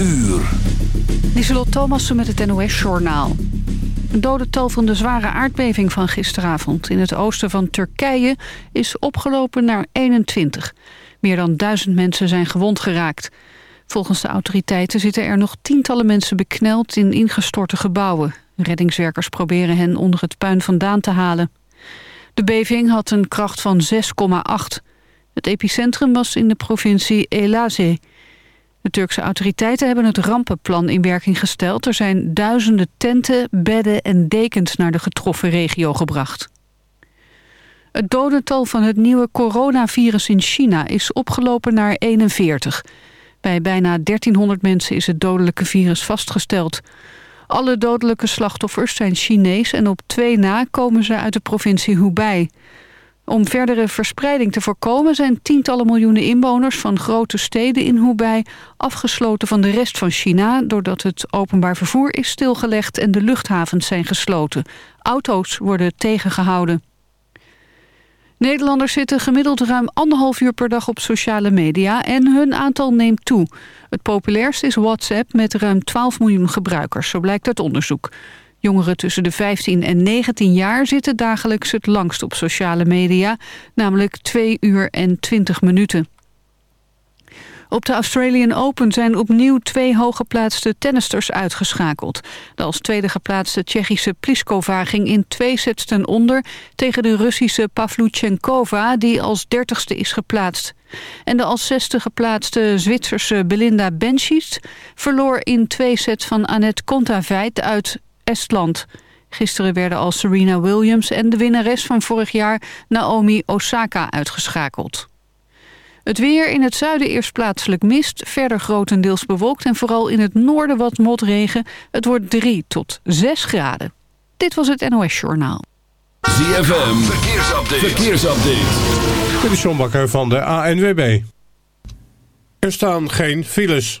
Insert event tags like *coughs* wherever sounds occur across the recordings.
uur. Lieselot Thomassen met het NOS-journaal. Een dodental van de zware aardbeving van gisteravond in het oosten van Turkije is opgelopen naar 21. Meer dan duizend mensen zijn gewond geraakt. Volgens de autoriteiten zitten er nog tientallen mensen bekneld in ingestorte gebouwen. Reddingswerkers proberen hen onder het puin vandaan te halen. De beving had een kracht van 6,8. Het epicentrum was in de provincie Elazığ. De Turkse autoriteiten hebben het rampenplan in werking gesteld. Er zijn duizenden tenten, bedden en dekens naar de getroffen regio gebracht. Het dodental van het nieuwe coronavirus in China is opgelopen naar 41. Bij bijna 1300 mensen is het dodelijke virus vastgesteld. Alle dodelijke slachtoffers zijn Chinees en op twee na komen ze uit de provincie Hubei. Om verdere verspreiding te voorkomen zijn tientallen miljoenen inwoners van grote steden in Hubei afgesloten van de rest van China doordat het openbaar vervoer is stilgelegd en de luchthavens zijn gesloten. Auto's worden tegengehouden. Nederlanders zitten gemiddeld ruim anderhalf uur per dag op sociale media en hun aantal neemt toe. Het populairst is WhatsApp met ruim 12 miljoen gebruikers, zo blijkt uit onderzoek. Jongeren tussen de 15 en 19 jaar zitten dagelijks het langst op sociale media, namelijk 2 uur en 20 minuten. Op de Australian Open zijn opnieuw twee hooggeplaatste tennisters uitgeschakeld. De als tweede geplaatste Tsjechische Pliskova ging in twee sets ten onder... tegen de Russische Pavluchenkova, die als dertigste is geplaatst. En de als zesde geplaatste Zwitserse Belinda Bencic... verloor in twee sets van Annette Kontaveit uit Estland. Gisteren werden al Serena Williams en de winnares van vorig jaar Naomi Osaka uitgeschakeld. Het weer in het zuiden eerst plaatselijk mist, verder grotendeels bewolkt... en vooral in het noorden wat motregen. Het wordt 3 tot 6 graden. Dit was het NOS Journaal. ZFM, verkeersupdate. verkeersupdate. Dit is John Bakker van de ANWB. Er staan geen files.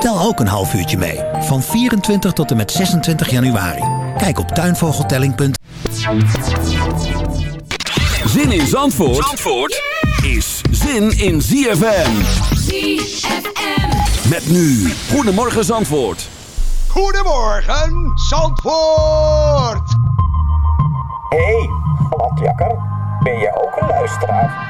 Tel ook een half uurtje mee. Van 24 tot en met 26 januari. Kijk op tuinvogeltelling.nl Zin in Zandvoort, Zandvoort is zin in ZFM. ZFM. Met nu. Goedemorgen Zandvoort. Goedemorgen Zandvoort. Hey, gladjakker. Ben je ook een luisteraar?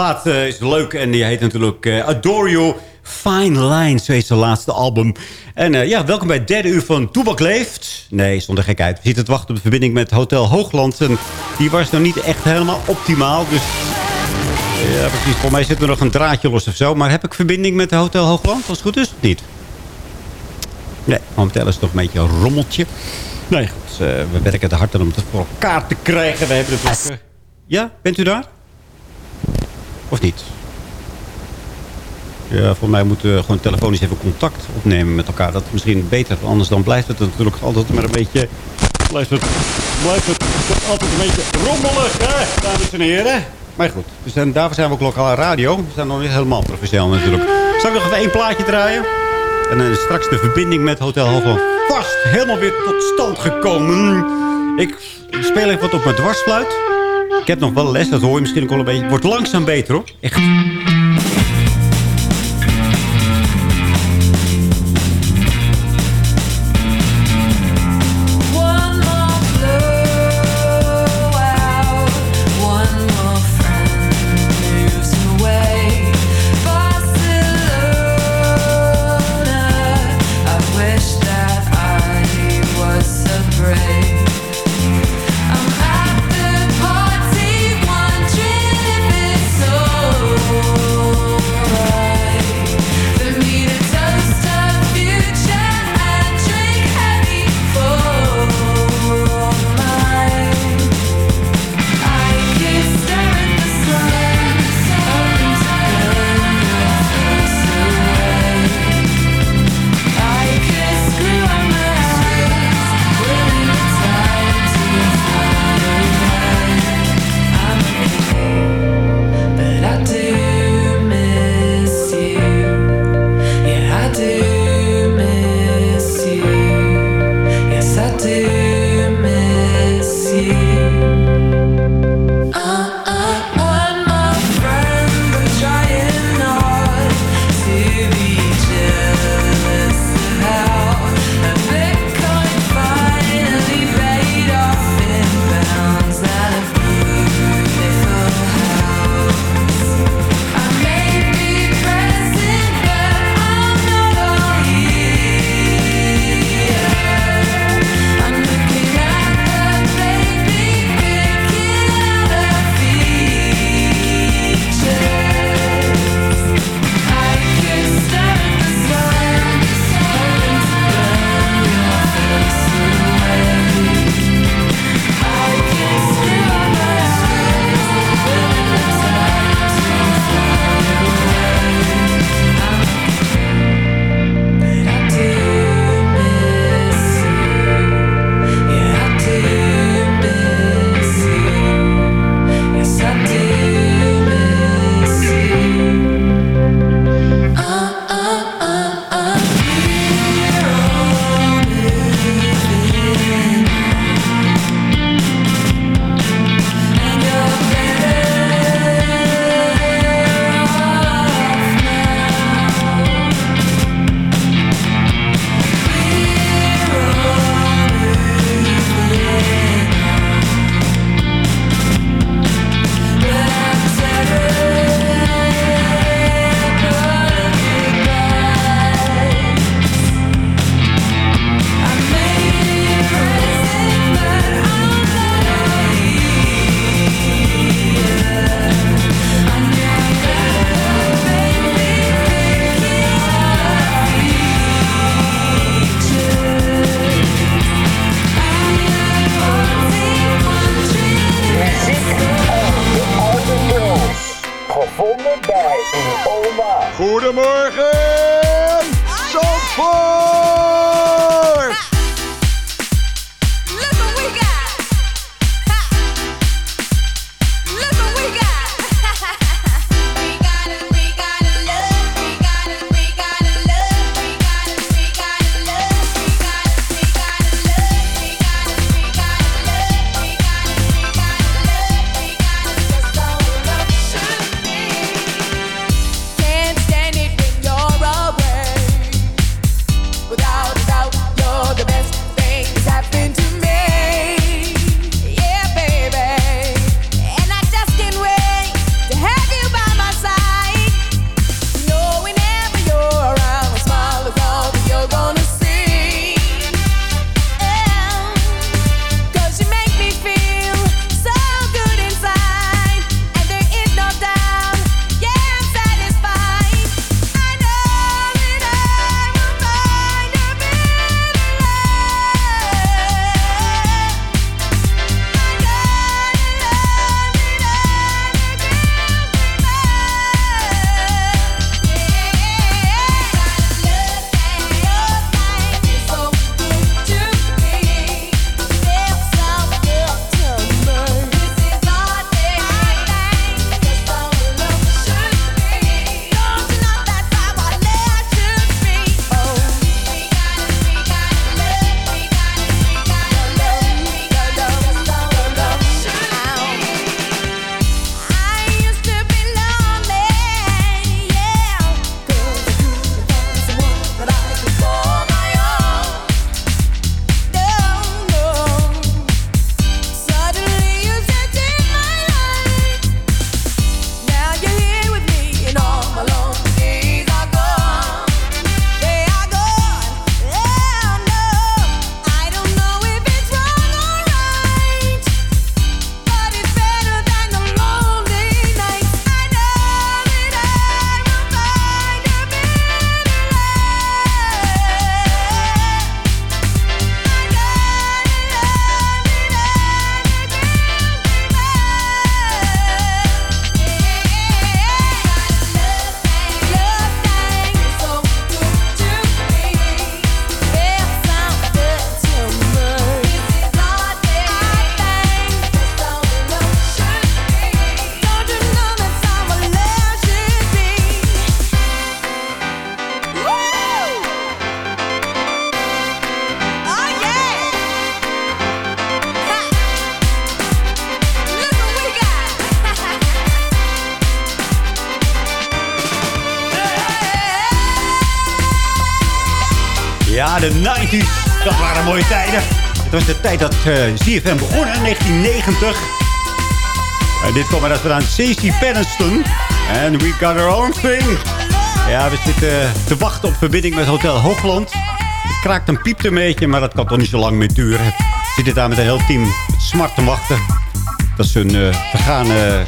Plaat uh, is leuk. En die heet natuurlijk uh, Adore You. Fine Line, zo heet zijn laatste album. En uh, ja, welkom bij het derde uur van Toebak Leeft. Nee, zonder gekheid. We zitten te wachten op de verbinding met Hotel Hoogland. En die was nog niet echt helemaal optimaal. Dus ja, precies. Voor mij zit er nog een draadje los of zo. Maar heb ik verbinding met Hotel Hoogland, als het goed is, of niet? Nee, momenteel is het toch een beetje een rommeltje. Nee, goed. We werken er hard aan om het voor elkaar te krijgen. We hebben het ook... Ja, bent u daar? Of niet? Ja, volgens mij moeten we gewoon telefonisch even contact opnemen met elkaar. Dat is misschien beter. Anders dan blijft het natuurlijk altijd maar een beetje... Blijft het, blijft het altijd een beetje rommelig, hè, dames en heren. Maar goed, dus en daarvoor zijn we ook lokaal radio. We zijn nog niet helemaal professioneel natuurlijk. Zal ik nog even één plaatje draaien? En dan is straks de verbinding met Hotel Hoogland vast helemaal weer tot stand gekomen. Ik speel even wat op mijn dwarsfluit. Ik heb nog wel les, dat hoor je misschien ook wel een beetje. Het wordt langzaam beter hoor. Echt. Ja, de 90s. Dat waren mooie tijden. Het was de tijd dat uh, CFM begon in 1990. En dit kwam eruit vandaan Stacey Peniston. En we got our own thing. Ja, we zitten te wachten op verbinding met Hotel Hoogland. Het kraakt een piept een beetje, maar dat kan toch niet zo lang meer duren. We zitten daar met een heel team smart te wachten. Dat is uh, vergane...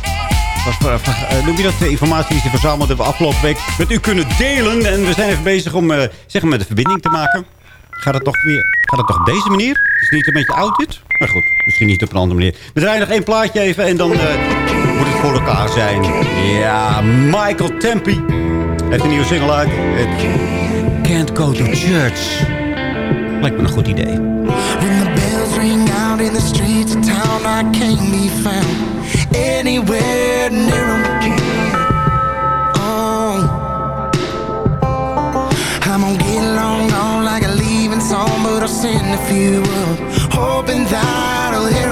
Uh, noem je dat? De informatie die ze verzameld hebben afgelopen week met u kunnen delen. En we zijn even bezig om uh, zeg maar de verbinding te maken. Gaat het toch weer... Gaat het toch op deze manier? Is niet een beetje oud dit? Maar goed, misschien niet op een andere manier. We draaien nog één plaatje even en dan moet het voor elkaar zijn. Ja, Michael Tempi heeft een nieuwe single uit. Can't Go to Church. Lijkt me een goed idee. When the bells ring out in the streets of town, I can't be found anywhere I'll send a few up, hoping that I'll hear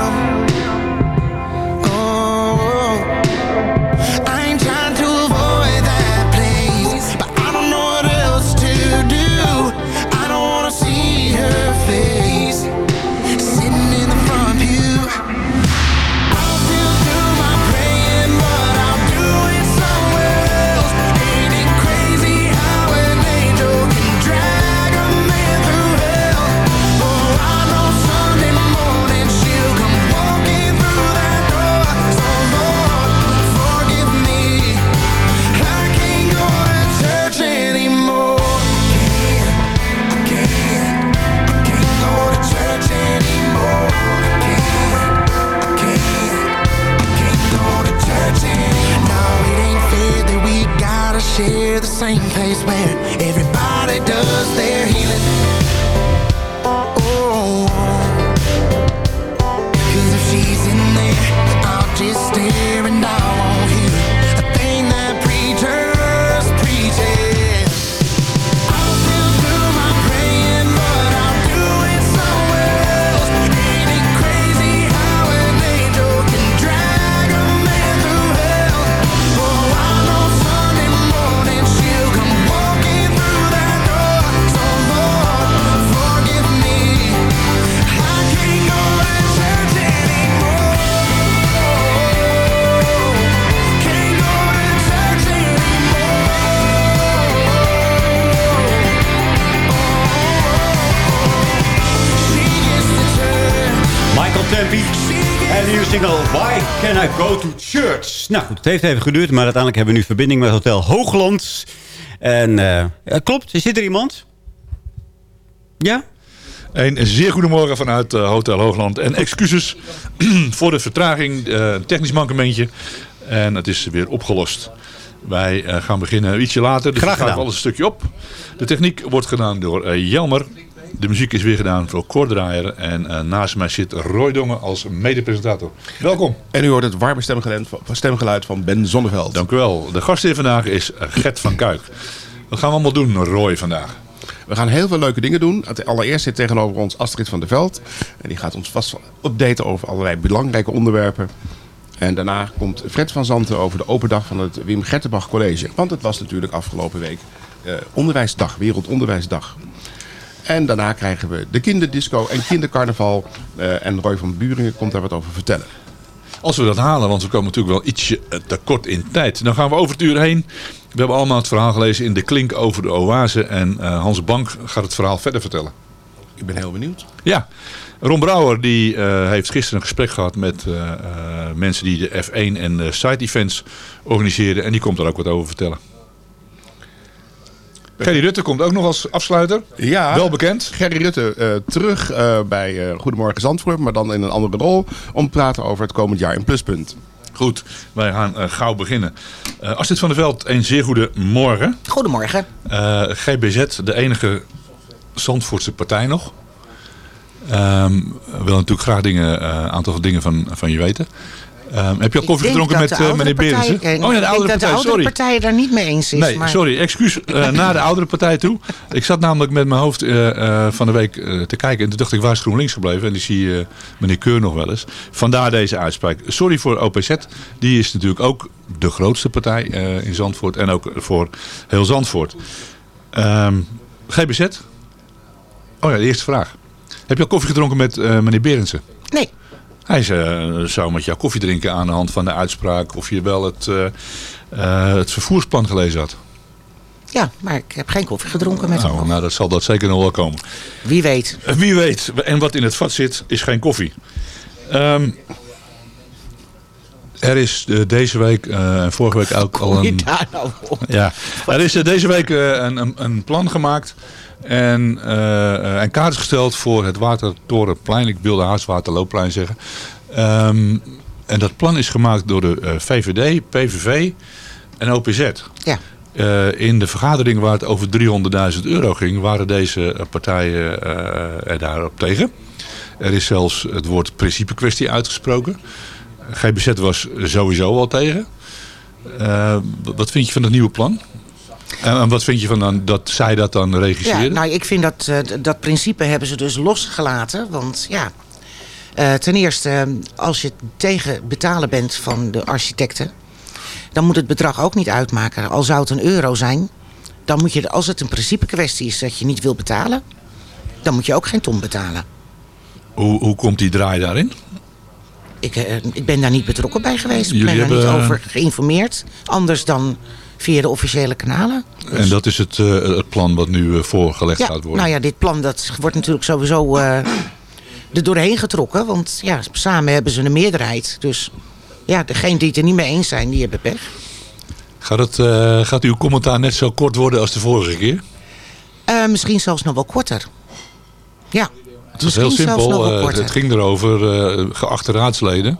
Nou goed, het heeft even geduurd, maar uiteindelijk hebben we nu verbinding met Hotel Hoogland. En uh, klopt, zit er iemand? Ja? Een zeer goedemorgen vanuit uh, Hotel Hoogland. En excuses *clears throat* voor de vertraging, uh, technisch mankementje. En het is weer opgelost. Wij gaan beginnen ietsje later, dus Graag ik ga wel een stukje op. De techniek wordt gedaan door Jelmer. De muziek is weer gedaan door Kordraaier. En naast mij zit Roy Dongen als medepresentator. Welkom. En u hoort het warme stemgeluid, stemgeluid van Ben Zonneveld. Dank u wel. De gast hier vandaag is Gert van Kuik. Wat gaan we allemaal doen, Roy, vandaag? We gaan heel veel leuke dingen doen. Allereerst zit tegenover ons Astrid van der Veld. En die gaat ons vast updaten over allerlei belangrijke onderwerpen. En daarna komt Fred van Zanten over de open dag van het Wim Gertenbach College. Want het was natuurlijk afgelopen week eh, onderwijsdag, Wereldonderwijsdag. En daarna krijgen we de kinderdisco en kindercarnaval. Uh, en Roy van Buringen komt daar wat over vertellen. Als we dat halen, want we komen natuurlijk wel ietsje tekort in tijd. Dan gaan we over het uur heen. We hebben allemaal het verhaal gelezen in de klink over de oase. En uh, Hans Bank gaat het verhaal verder vertellen. Ik ben heel benieuwd. Ja, Ron Brouwer die, uh, heeft gisteren een gesprek gehad met mensen die de F1 en de side events organiseren. En die komt er ook wat over vertellen. Gerry Rutte komt ook nog als afsluiter. Ja, wel bekend. Gerry Rutte uh, terug uh, bij uh, Goedemorgen Zandvoort, maar dan in een andere rol. Om te praten over het komend jaar in Pluspunt. Goed, wij gaan gauw beginnen. Astrid van der Veld, een zeer goede morgen. Goedemorgen. GBZ, de enige Zandvoortse partij nog. Um, we willen natuurlijk graag dingen, een aantal dingen van, van je weten. Um, heb je al koffie gedronken met uh, meneer Berensen? Oh ja, de oudere partij, dat de oudere partij daar niet mee eens is. Nee, maar... sorry. Excuus uh, *laughs* naar de oudere partij toe. Ik zat namelijk met mijn hoofd uh, van de week te kijken. En toen dacht ik, waar is GroenLinks gebleven? En die zie meneer Keur nog wel eens. Vandaar deze uitspraak. Sorry voor OPZ. Die is natuurlijk ook de grootste partij in Zandvoort. En ook voor heel Zandvoort. Um, GBZ. Oh ja, de eerste vraag. Heb je al koffie gedronken met eh, meneer Berendsen? Nee. Hij eh, zou met jou koffie drinken aan de hand van de uitspraak of je wel het, eh, eh, het vervoersplan gelezen had. Ja, maar ik heb geen koffie gedronken met hem. Nou, nou, dat zal dat zeker nog wel komen. Wie weet. Wie weet. En wat in het vat zit, is geen koffie. Ehm, er is deze week en vorige week ook al een... daar nou? Ja, er is deze week een, een plan gemaakt en, eh, en kaart gesteld voor het Watertorenplein. Ik wilde haast Waterloopplein zeggen. Ehm, en dat plan is gemaakt door de eh, VVD, PVV en OPZ. Ja. In de vergadering waar het over 300.000 euro ging, waren deze partijen er daarop tegen. Er is zelfs het woord principe kwestie uitgesproken. GBZ was sowieso al tegen. Wat vind je van het nieuwe plan? En, wat vind je van dan dat zij dat dan Ja, regisseren? nou, ik vind dat, eh, dat principe hebben ze dus losgelaten. Want ja, eh, ten eerste, eh, als je tegen betalen bent van de architecten... dan moet het bedrag ook niet uitmaken. Al zou het een euro zijn, dan moet je, als het een principe kwestie is dat je niet wil betalen... dan moet je ook geen ton betalen. Hoe, hoe komt die draai daarin? Ik, ik ben daar niet betrokken bij geweest. Ik Jullie ben daar hebben- niet over geïnformeerd. Anders dan via de officiële kanalen. En dat is het, eh, het plan wat nu eh, voorgelegd Ja, gaat worden. nou ja, dit plan dat wordt natuurlijk sowieso eh, er doorheen getrokken. Want ja, samen hebben ze een meerderheid. Dus ja, degene die het er niet mee eens zijn, die hebben pech. Gaat, het, gaat uw commentaar net zo kort worden als de vorige keer? Misschien zelfs nog wel korter. Ja, Het was heel simpel. het ging erover, eh, geachte raadsleden.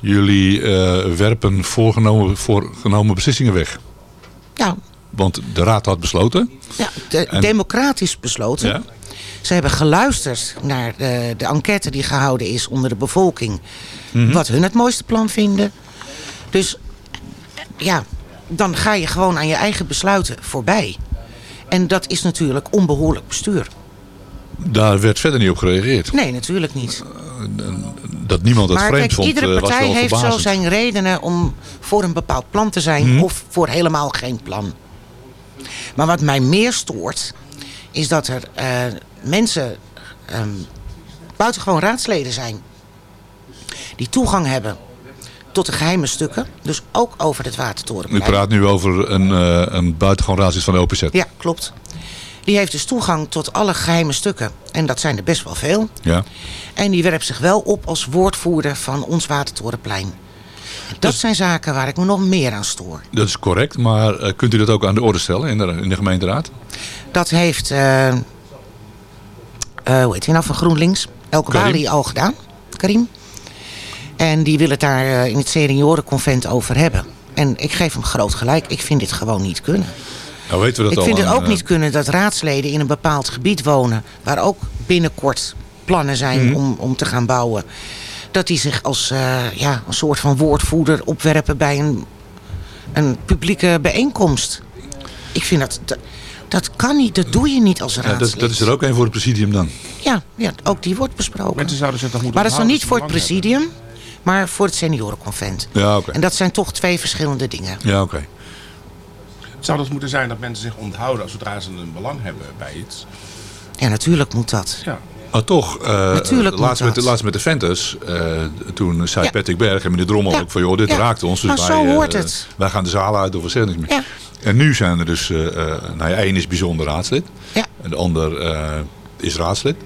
Jullie werpen voorgenomen, voorgenomen beslissingen weg. Ja. Want de raad had besloten. ja de- En- democratisch besloten. Ja. Ze hebben geluisterd naar de, de enquête die gehouden is onder de bevolking. Mhm. Wat hun het mooiste plan vinden. Dus ja, dan ga je gewoon aan je eigen besluiten voorbij. En dat is natuurlijk onbehoorlijk bestuur. Daar werd verder niet op gereageerd. Nee, natuurlijk niet. Dat niemand het maar vreemd kijk, vond, iedere eh, partij heeft zo zijn redenen om voor een bepaald plan te zijn Mhm. of voor helemaal geen plan. Maar wat mij meer stoort, is dat er eh, mensen ehm, buitengewoon raadsleden zijn. Die toegang hebben tot de geheime stukken. Dus ook over het U Watertorenplein. praat nu over een, eh, een buitengewoon raadslid van de OPZ. Ja, klopt. Die heeft dus toegang tot alle geheime stukken. En dat zijn er best wel veel. Ja. En die werpt zich wel op als woordvoerder van ons Watertorenplein. Dat Dus- zijn zaken waar ik me nog meer aan stoor. Dat is correct, maar eh, kunt u dat ook aan de orde stellen in de, in de gemeenteraad? Dat heeft, eh, eh, hoe heet hij nou, van GroenLinks, Elke Karim. Bali al gedaan. Karim. En die wil het daar in het seniorenconvent over hebben. En ik geef hem groot gelijk. Ik vind dit gewoon niet kunnen. Nou weten we dat ik al vind het ook eh, niet kunnen dat raadsleden in een bepaald gebied wonen... waar ook binnenkort plannen zijn Mhm. om, om te gaan bouwen... dat die zich als eh, ja, een soort van woordvoerder opwerpen bij een, een publieke bijeenkomst. Ik vind dat, dat... dat kan niet, dat doe je niet als ja, raadslid. dat, dat is er ook een voor het presidium dan. Ja, ja, ook die wordt besproken. Mensen zouden zich toch moeten Maar dat is dan niet voor het presidium, maar voor het seniorenconvent. Ja, oké. En dat zijn toch twee verschillende dingen. Ja, oké. Zou dat moeten zijn dat mensen zich onthouden zodra ze een belang hebben bij iets? Ja, natuurlijk moet dat. Ja. Maar toch, eh, Natuurlijk moet laatst, met, de- dat. laatst met de Ventus, eh, toen zei Ja. Patrick Berg en meneer Drommel Ja. ook van, joh, dit Ja. raakt ons. Dus Nou, wij, zo eh, hoort het. wij gaan de zaal uit of we zeggen niks meer. Ja. En nu zijn er dus, eh eh, nou ja, één is bijzonder raadslid. Ja. En de ander eh, is raadslid.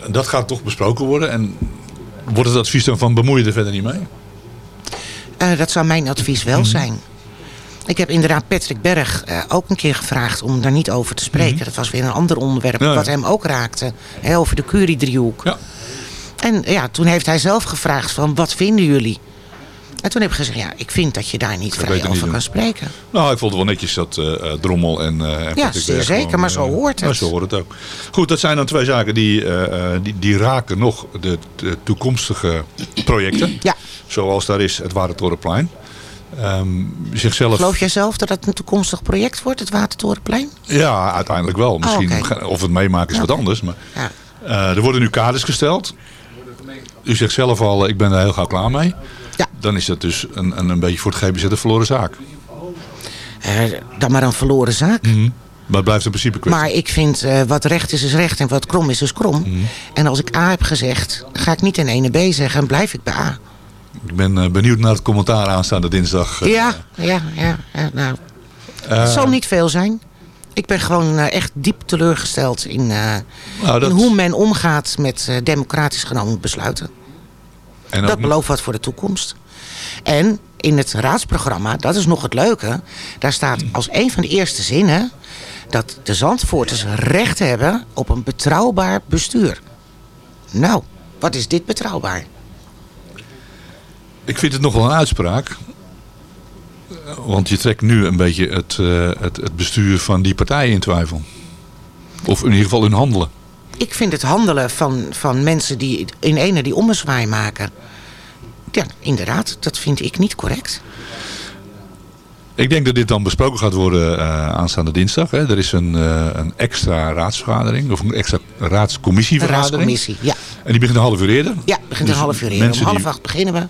En dat gaat toch besproken worden. En wordt het advies dan van bemoei je er verder niet mee? Dat zou mijn advies wel Mhm. zijn. Ik heb inderdaad Patrick Berg eh, ook een keer gevraagd om daar niet over te spreken. Mhm. Dat was weer een ander onderwerp Ja, ja. wat hem ook raakte. Hè, over de Curie-driehoek. Ja. En ja, toen heeft hij zelf gevraagd van wat vinden jullie? En toen heb ik gezegd, ja, ik vind dat je daar niet vrij niet over doen. kan spreken. Nou, ik vond het wel netjes dat eh, Drommel en, en Patrick zeer zeker, gewoon, maar zo hoort het. ja, zo hoort het ook. Goed, dat zijn dan twee zaken die, die, die raken nog de, de toekomstige projecten. Ja. Zoals daar is het Watertorenplein. Ehm zichzelf... Geloof jij zelf dat het een toekomstig project wordt, het Watertorenplein? Ja, uiteindelijk wel. Misschien Oh, of het meemaken is wat anders. Maar, Ja. eh, er worden nu kaders gesteld. U zegt zelf al, ik ben daar heel gauw klaar mee. Ja. Dan is dat dus een, een, een beetje voor het GBZ een verloren zaak. Eh, dan maar een verloren zaak. Mhm. Maar het blijft een principe kwestie. Maar ik vind eh, wat recht is, is recht en wat krom is, is krom. Mhm. En als ik A heb gezegd, ga ik niet in ene B zeggen en blijf ik bij A. Ik ben eh, benieuwd naar het commentaar aanstaande dinsdag. eh. Ja, ja, ja. ja, nou, Eh, het zal niet veel zijn. Ik ben gewoon eh, echt diep teleurgesteld in, eh, Nou, dat- in hoe men omgaat met eh, democratisch genomen besluiten. En ook dat belooft wat voor de toekomst. En in het raadsprogramma, dat is nog het leuke... daar staat als een van de eerste zinnen... dat de Zandvoorters recht hebben op een betrouwbaar bestuur. Nou, wat is dit betrouwbaar? Ik vind het nog wel een uitspraak. Want je trekt nu een beetje het, eh, het, het bestuur van die partijen in twijfel. Of in ieder geval hun handelen. Ik vind het handelen van, van mensen die in ene die ommezwaai maken... ja, inderdaad, dat vind ik niet correct. Ik denk dat dit dan besproken gaat worden eh, aanstaande dinsdag. Hè. Er is een, eh, een extra raadsvergadering. Of een extra Een raadscommissievergadering. raadscommissie, ja. En die begint een half uur eerder. Ja, begint Dus een half uur eerder. Om half die- acht beginnen we.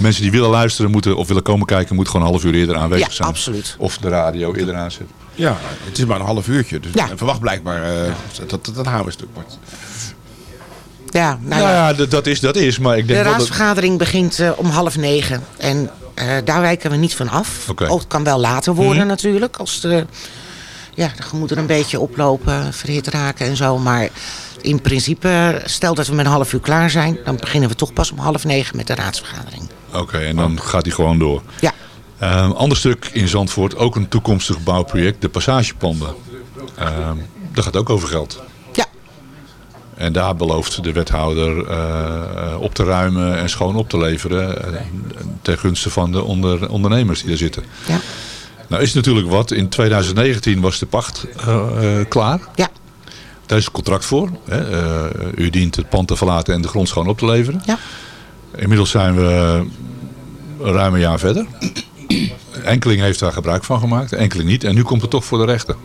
Mensen die willen luisteren moeten, of willen komen kijken, moeten gewoon een half uur eerder aanwezig Ja, zijn. absoluut. Of de radio eerder aanzetten. Ja, het is maar een half uurtje. Dus Ja. verwacht blijkbaar eh, dat het een hamerstuk wordt. Ja, nou Nou ja. ja, dat, dat is, dat is. Maar ik De denk dat... raadsvergadering begint eh, om half negen. En eh, daar wijken we niet van af. Oké. Ook het kan wel later worden Mhm. natuurlijk. Als de, ja, de gemoederen een beetje oplopen, verhit raken en zo. Maar in principe, stel dat we met een half uur klaar zijn... dan beginnen we toch pas om half negen met de raadsvergadering. Oké, en dan gaat hij gewoon door. Ja. Ehm, ander stuk in Zandvoort, ook een toekomstig bouwproject, de passagepanden. Ehm daar gaat ook over geld. Ja. En daar belooft de wethouder eh, op te ruimen en schoon op te leveren. eh, ten gunste van de onder, ondernemers die er zitten. Ja. Nou is natuurlijk wat. In 2019 was de pacht eh, klaar. Ja. Daar is een contract voor. Hè. U dient het pand te verlaten en de grond schoon op te leveren. Ja. Inmiddels zijn we ruim een jaar verder. Enkeling heeft daar gebruik van gemaakt, enkeling niet. En nu komt het toch voor de rechter.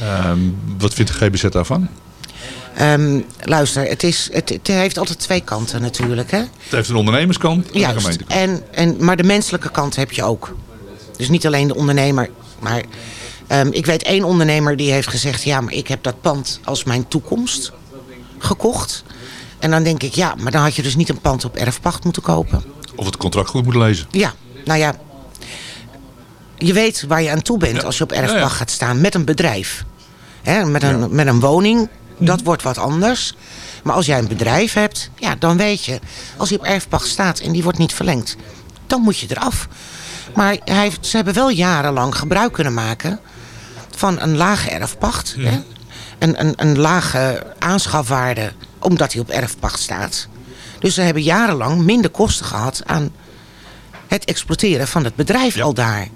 Ehm, wat vindt de GBZ daarvan? Ehm, luister, het, is, het, het heeft altijd twee kanten natuurlijk. Hè? Het heeft een ondernemerskant en een Juist. gemeentekant. En, en, maar de menselijke kant heb je ook. Dus niet alleen de ondernemer. Maar ehm, ik weet één ondernemer die heeft gezegd... ja, maar ik heb dat pand als mijn toekomst gekocht. En dan denk ik, ja, maar dan had je dus niet een pand op erfpacht moeten kopen. Of het contract goed moet lezen. Ja, nou ja. Je weet waar je aan toe bent als je op erfpacht Ja, ja. gaat staan met een bedrijf. Hè, met, een, met een woning, dat wordt wat anders. Maar als jij een bedrijf hebt, ja, dan weet je... als hij op erfpacht staat en die wordt niet verlengd... dan moet je eraf. Maar hij, ze hebben wel jarenlang gebruik kunnen maken... van een lage erfpacht. Hè? Een, een, een lage aanschafwaarde, omdat hij op erfpacht staat. Dus ze hebben jarenlang minder kosten gehad aan het exploiteren van het bedrijf al daar.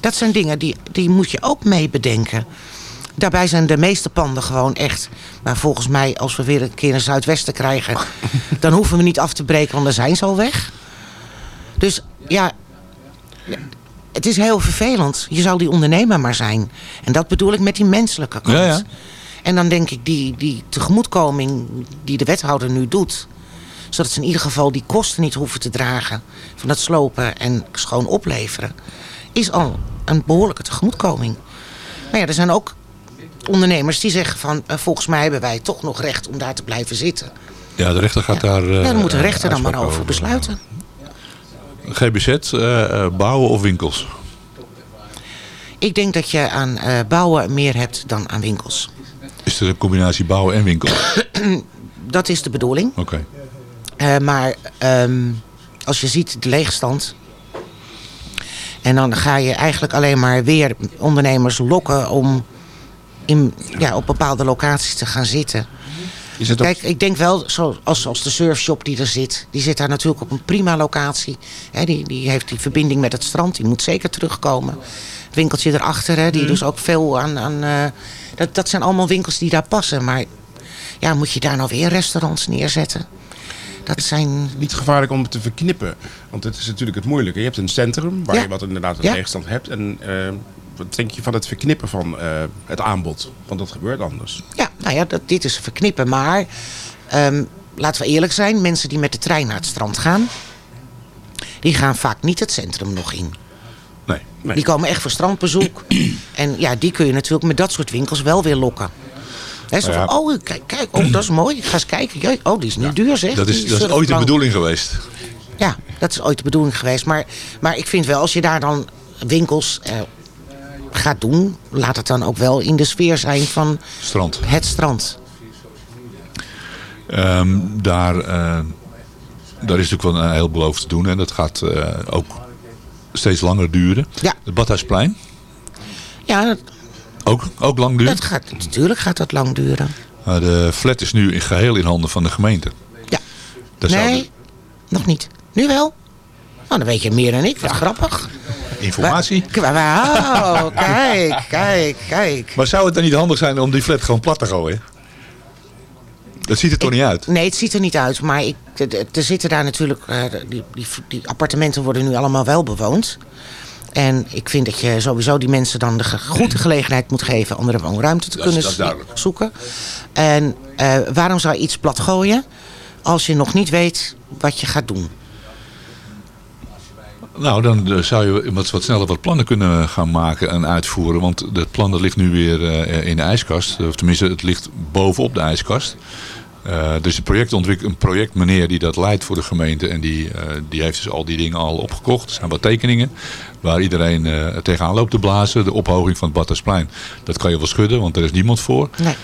Dat zijn dingen die, die moet je ook mee bedenken. Daarbij zijn de meeste panden gewoon echt... Maar volgens mij, als we weer een keer een Zuidwesten krijgen... *laughs* dan hoeven we niet af te breken, want dan zijn ze al weg. Dus ja, het is heel vervelend. Je zou die ondernemer maar zijn. En dat bedoel ik met die menselijke kant. Ja, ja. En dan denk ik, die, die tegemoetkoming die de wethouder nu doet... zodat ze in ieder geval die kosten niet hoeven te dragen... van het slopen en schoon opleveren... is al een behoorlijke tegemoetkoming. Maar ja, er zijn ook ondernemers die zeggen van... eh, volgens mij hebben wij toch nog recht om daar te blijven zitten. Ja, de rechter gaat daar... ja, eh, daar moet de rechter dan maar over besluiten. GBZ, eh, eh, bouwen of winkels? Ik denk dat je aan eh, bouwen meer hebt dan aan winkels. Is er een combinatie bouwen en winkels? *coughs* Dat is de bedoeling. Oké. Eh, maar ehm, als je ziet de leegstand... en dan ga je eigenlijk alleen maar weer ondernemers lokken... om in, ja, op bepaalde locaties te gaan zitten. Is het Kijk, ik denk wel, zoals als de surfshop die er zit... die zit daar natuurlijk op een prima locatie. Hè, die, die heeft die verbinding met het strand, die moet zeker terugkomen. Het winkeltje erachter, hè, die Mhm. dus ook veel aan... aan eh, dat, dat zijn allemaal winkels die daar passen. Maar ja, moet je daar nou weer restaurants neerzetten? Dat zijn... Niet gevaarlijk om het te verknippen. Want het is natuurlijk het moeilijke. Je hebt een centrum waar Ja. je wat inderdaad een Ja. tegenstand hebt. En eh, wat denk je van het verknippen van eh, het aanbod? Want dat gebeurt anders. Ja, nou ja, dat, dit is verknippen. Maar ehm, laten we eerlijk zijn. Mensen die met de trein naar het strand gaan... die gaan vaak niet het centrum nog in. Nee. Die komen echt voor strandbezoek. *clears throat* en ja, die kun je natuurlijk met dat soort winkels wel weer lokken. Zo Nou ja. van, oh, kijk, kijk, oh, dat is *clears throat* mooi. Ik ga eens kijken. Oh, die is niet duur zeg. Dat is, dat is ooit de bedoeling geweest. Ja, dat is ooit de bedoeling geweest. Maar, maar ik vind wel, als je daar dan winkels eh, gaat doen... laat het dan ook wel in de sfeer zijn van Strand. het strand. Ehm, daar, eh, daar is natuurlijk wel een heleboel over te doen. En dat gaat eh, ook steeds langer duren. Ja. Het Badhuisplein, Ja, dat, ook, ook lang duren. dat gaat, natuurlijk gaat dat lang duren. Maar de flat is nu in geheel in handen van de gemeente. Ja. Daar nee, nog niet. Nu wel? Nou, dan weet je meer dan ik. Wat grappig. informatie. Wauw, *laughs* kijk, kijk, kijk. Maar zou het dan niet handig zijn om die flat gewoon plat te gooien? Dat ziet er toch niet uit? Nee, het ziet er niet uit. Maar ik, er zitten daar natuurlijk... eh, die, die, die appartementen worden nu allemaal wel bewoond. En ik vind dat je sowieso die mensen dan de goede gelegenheid moet geven... andere woonruimte te Dat is- kunnen is zoeken. En eh, waarom zou je iets plat gooien... als je nog niet weet wat je gaat doen? Nou, dan eh, zou je wat, wat sneller wat plannen kunnen gaan maken en uitvoeren. Want het plan dat ligt nu weer in de ijskast. Of tenminste, het ligt bovenop de ijskast. Eh, dus een, projectontwik- een projectmeneer die dat leidt voor de gemeente. En die, eh, die heeft dus al die dingen al opgekocht. Er zijn wat tekeningen waar iedereen eh, tegenaan loopt te blazen. De ophoging van het Badhuisplein. Dat kan je wel schudden, want er is niemand voor. Nee.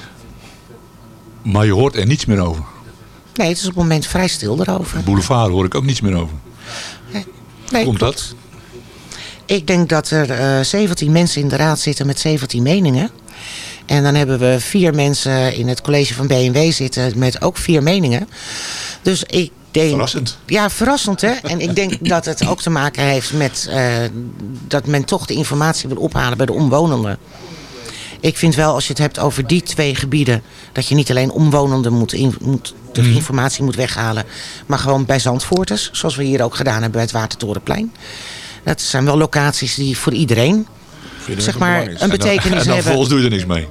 Maar je hoort er niets meer over. Nee, het is op het moment vrij stil erover. De boulevard hoor ik ook niets meer over. Nee, Komt klopt. dat? Ik denk dat er eh 17 mensen in de raad zitten met 17 meningen. En dan hebben we vier mensen in het college van BMW zitten met ook vier meningen. Dus ik denk... Verrassend. Ja, verrassend hè. En ik denk dat het ook te maken heeft met eh, dat men toch de informatie wil ophalen bij de omwonenden. Ik vind wel, als je het hebt over die twee gebieden... dat je niet alleen omwonenden moet, in, moet, de Mhm. informatie moet weghalen... maar gewoon bij Zandvoorters, zoals we hier ook gedaan hebben bij het Watertorenplein. Dat zijn wel locaties die voor iedereen zeg maar, een betekenis en dan, en dan hebben. vervolgens doe je er niks mee.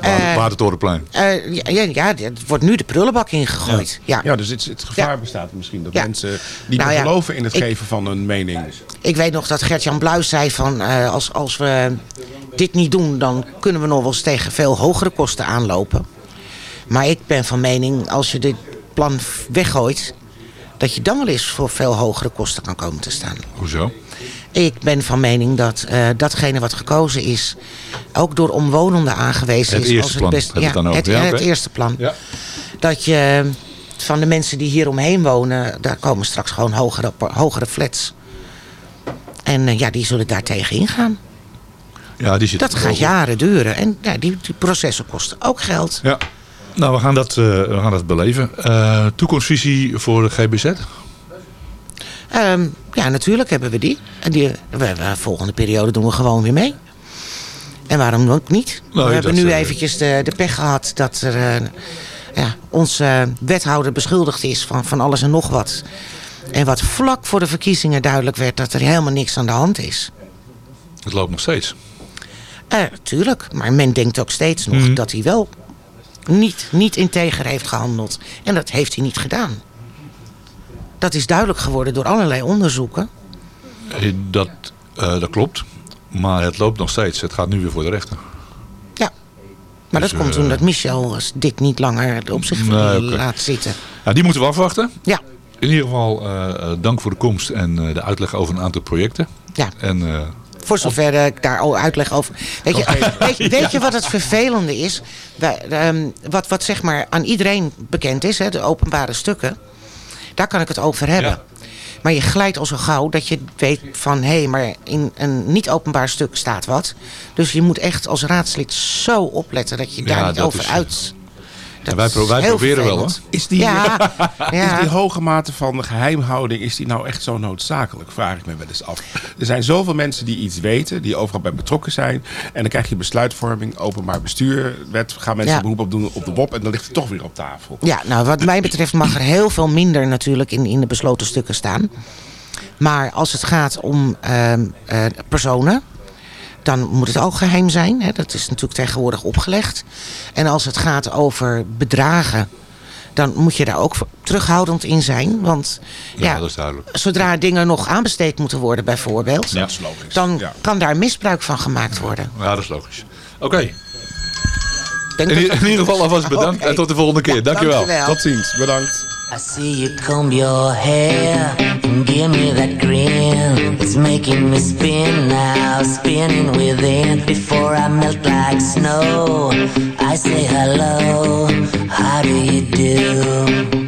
Water- Eh, Watertorenplein. Eh, ja, ja, ja, het wordt nu de prullenbak ingegooid. Ja. Ja, dus het, het gevaar bestaat misschien dat Ja. mensen niet Nou meer ja, geloven in het ik- geven van een mening. Ik weet nog dat Gert-Jan Bluis zei van... eh, als, als we dit niet doen, dan kunnen we nog wel eens tegen veel hogere kosten aanlopen. Maar ik ben van mening, als je dit plan weggooit... dat je dan wel eens voor veel hogere kosten kan komen te staan. Hoezo? Ik ben van mening dat eh, datgene wat gekozen is... ook door omwonenden aangewezen Het is... eerste als plan, best, ja, het het, Ja, het eerste plan. Ja. Dat je van de mensen die hier omheen wonen... daar komen straks gewoon hogere, hogere flats. En eh, ja, die zullen daar tegen ingaan. Ja, die Dat gaat jaren duren. En ja, die, die processen kosten ook geld. Ja. Nou, we gaan dat, eh, we gaan dat beleven. Toekomstvisie voor de GBZ? Ehm, ja, natuurlijk hebben we die. En die we, we- volgende periode doen we gewoon weer mee. En waarom ook niet? Nou, we hebben nu eh, eventjes de, de pech gehad dat er, eh, ja, onze wethouder beschuldigd is van, van alles en nog wat. En wat vlak voor de verkiezingen duidelijk werd dat er helemaal niks aan de hand is. Het loopt nog steeds. Eh, tuurlijk, maar men denkt ook steeds nog Mhm. dat hij wel niet, niet integer heeft gehandeld. En dat heeft hij niet gedaan. Dat is duidelijk geworden door allerlei onderzoeken. Eh, Dat, eh, dat klopt. Maar het loopt nog steeds. Het gaat nu weer voor de rechter. Maar Dus, dat komt eh, omdat Michel dit niet langer op zich Nee, laat zitten. Ja, die moeten we afwachten. Ja. In ieder geval dank voor de komst en de uitleg over een aantal projecten. Ja. En, Voor zover ik daar al uitleg over. Weet je, *laughs* weet, weet je wat het vervelende is? Ehm, wat, wat zeg maar aan iedereen bekend is, hè, de openbare stukken. Daar kan ik het over hebben. Maar je glijdt al zo gauw dat je weet van... hé, hey, maar in een niet-openbaar stuk staat wat. Dus je moet echt als raadslid zo opletten dat je daar Ja, niet over is- uit... en wij, pro- is wij heel proberen wel hoor. Is die, Ja, ja. is die hoge mate van geheimhouding, is die nou echt zo noodzakelijk? Vraag ik me wel eens af. Er zijn zoveel mensen die iets weten, die overal bij betrokken zijn. En dan krijg je besluitvorming, openbaar bestuur, wet, gaan mensen Ja. beroep op doen op de WOP en dan ligt het toch weer op tafel. Ja, nou wat mij betreft mag er heel veel minder natuurlijk in, in de besloten stukken staan. Maar als het gaat om ehm, eh, personen, dan moet het ook geheim zijn. Hè? Dat is natuurlijk tegenwoordig opgelegd. En als het gaat over bedragen, dan moet je daar ook terughoudend in zijn. Want Ja, ja, dat is duidelijk. zodra dingen nog aanbesteed moeten worden bijvoorbeeld... Ja, dan Ja. kan daar misbruik van gemaakt worden. Ja, dat is logisch. Oké. In, in ieder geval alvast bedankt en tot de volgende keer. Dankjewel. dankjewel. Tot ziens, bedankt. I see you comb your hair and give me that grin. It's making me spin now, spinning within. Before I melt like snow, I say hello. How do you do?